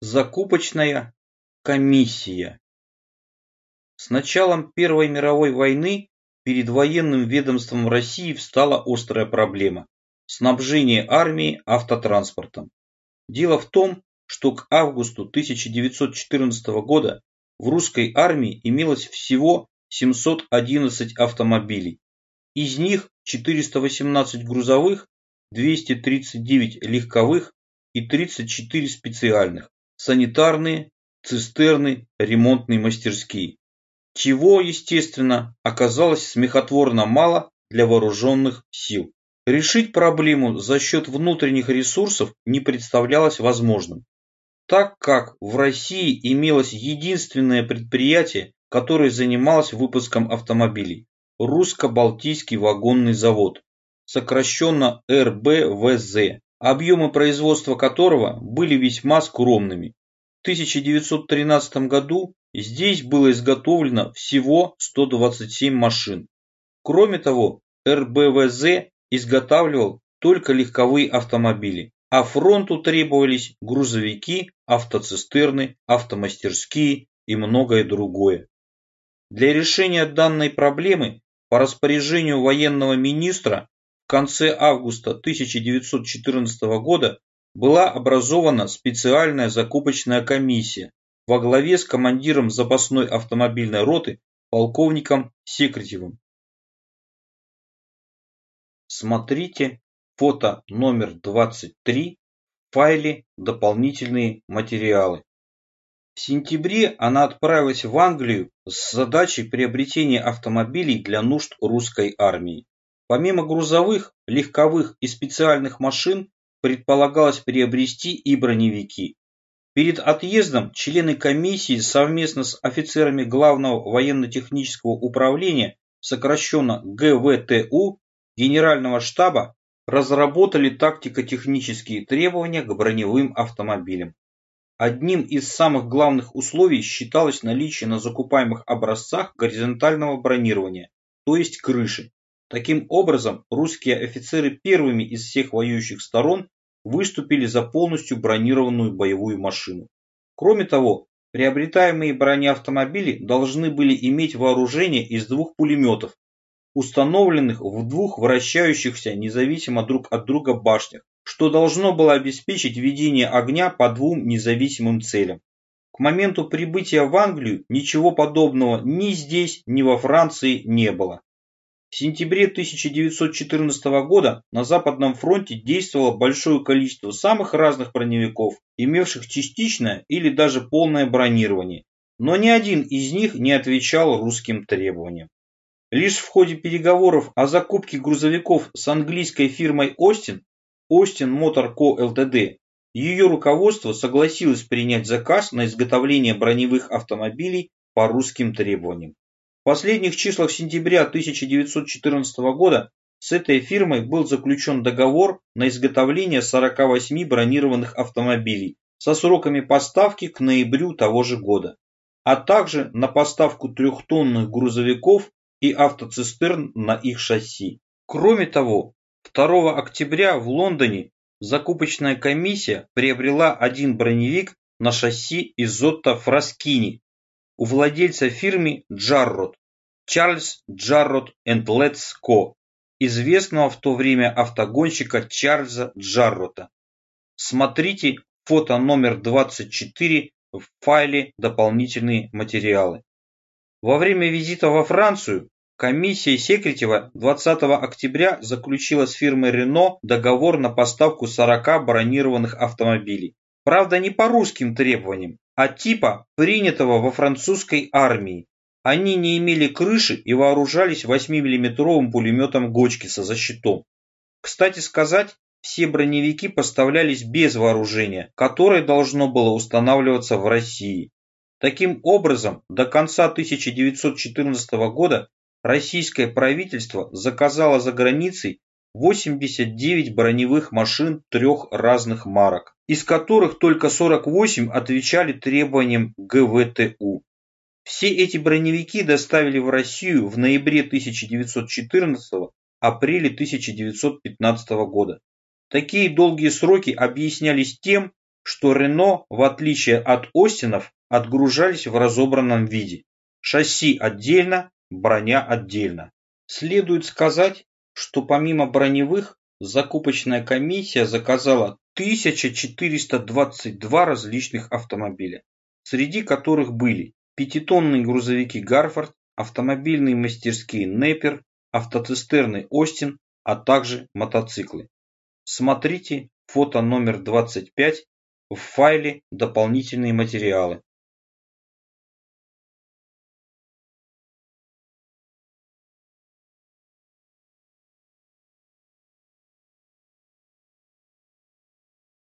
Закупочная комиссия С началом Первой мировой войны перед военным ведомством России встала острая проблема – снабжение армии автотранспортом. Дело в том, что к августу 1914 года в русской армии имелось всего 711 автомобилей. Из них 418 грузовых, 239 легковых и 34 специальных санитарные, цистерны, ремонтные мастерские. Чего, естественно, оказалось смехотворно мало для вооруженных сил. Решить проблему за счет внутренних ресурсов не представлялось возможным, так как в России имелось единственное предприятие, которое занималось выпуском автомобилей – Русско-Балтийский вагонный завод, сокращенно РБВЗ объемы производства которого были весьма скромными. В 1913 году здесь было изготовлено всего 127 машин. Кроме того, РБВЗ изготавливал только легковые автомобили, а фронту требовались грузовики, автоцистерны, автомастерские и многое другое. Для решения данной проблемы по распоряжению военного министра конце августа 1914 года была образована специальная закупочная комиссия во главе с командиром запасной автомобильной роты полковником Секретевым. Смотрите фото номер 23 в файле «Дополнительные материалы». В сентябре она отправилась в Англию с задачей приобретения автомобилей для нужд русской армии. Помимо грузовых, легковых и специальных машин предполагалось приобрести и броневики. Перед отъездом члены комиссии совместно с офицерами Главного военно-технического управления, сокращенно ГВТУ, Генерального штаба, разработали тактико-технические требования к броневым автомобилям. Одним из самых главных условий считалось наличие на закупаемых образцах горизонтального бронирования, то есть крыши, Таким образом, русские офицеры первыми из всех воюющих сторон выступили за полностью бронированную боевую машину. Кроме того, приобретаемые бронеавтомобили должны были иметь вооружение из двух пулеметов, установленных в двух вращающихся независимо друг от друга башнях, что должно было обеспечить ведение огня по двум независимым целям. К моменту прибытия в Англию ничего подобного ни здесь, ни во Франции не было. В сентябре 1914 года на Западном фронте действовало большое количество самых разных броневиков, имевших частичное или даже полное бронирование, но ни один из них не отвечал русским требованиям. Лишь в ходе переговоров о закупке грузовиков с английской фирмой Остин, Остин Motor Co. Ltd, ее руководство согласилось принять заказ на изготовление броневых автомобилей по русским требованиям последних числах сентября 1914 года с этой фирмой был заключен договор на изготовление 48 бронированных автомобилей со сроками поставки к ноябрю того же года, а также на поставку трехтонных грузовиков и автоцистерн на их шасси. Кроме того, 2 октября в Лондоне закупочная комиссия приобрела один броневик на шасси Изотто Фраскини у владельца фирмы Джаррот, Чарльз Джаррот энд Летс известного в то время автогонщика Чарльза Джаррота. Смотрите фото номер 24 в файле «Дополнительные материалы». Во время визита во Францию комиссия Секретева 20 октября заключила с фирмой Рено договор на поставку 40 бронированных автомобилей. Правда, не по русским требованиям, а типа, принятого во французской армии. Они не имели крыши и вооружались 8-миллиметровым пулеметом Гочкиса за щитом. Кстати сказать, все броневики поставлялись без вооружения, которое должно было устанавливаться в России. Таким образом, до конца 1914 года российское правительство заказало за границей 89 броневых машин трех разных марок из которых только 48 отвечали требованиям ГВТУ. Все эти броневики доставили в Россию в ноябре 1914 апреле 1915 года. Такие долгие сроки объяснялись тем, что Рено, в отличие от Остинов, отгружались в разобранном виде. Шасси отдельно, броня отдельно. Следует сказать, что помимо броневых, закупочная комиссия заказала 1422 различных автомобиля, среди которых были пятитонные грузовики Гарфорд, автомобильные мастерские Неппер, автоцистерны Остин, а также мотоциклы. Смотрите фото номер 25 в файле «Дополнительные материалы».